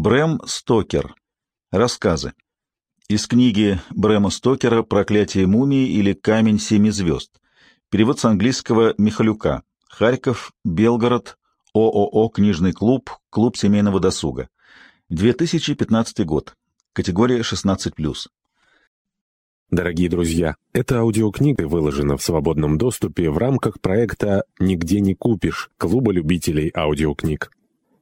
Брэм Стокер. Рассказы. Из книги Брэма Стокера «Проклятие мумии» или «Камень семи звезд». Перевод с английского Михалюка. Харьков, Белгород, ООО «Книжный клуб», Клуб семейного досуга. 2015 год. Категория 16+. Дорогие друзья, эта аудиокнига выложена в свободном доступе в рамках проекта «Нигде не купишь» Клуба любителей аудиокниг.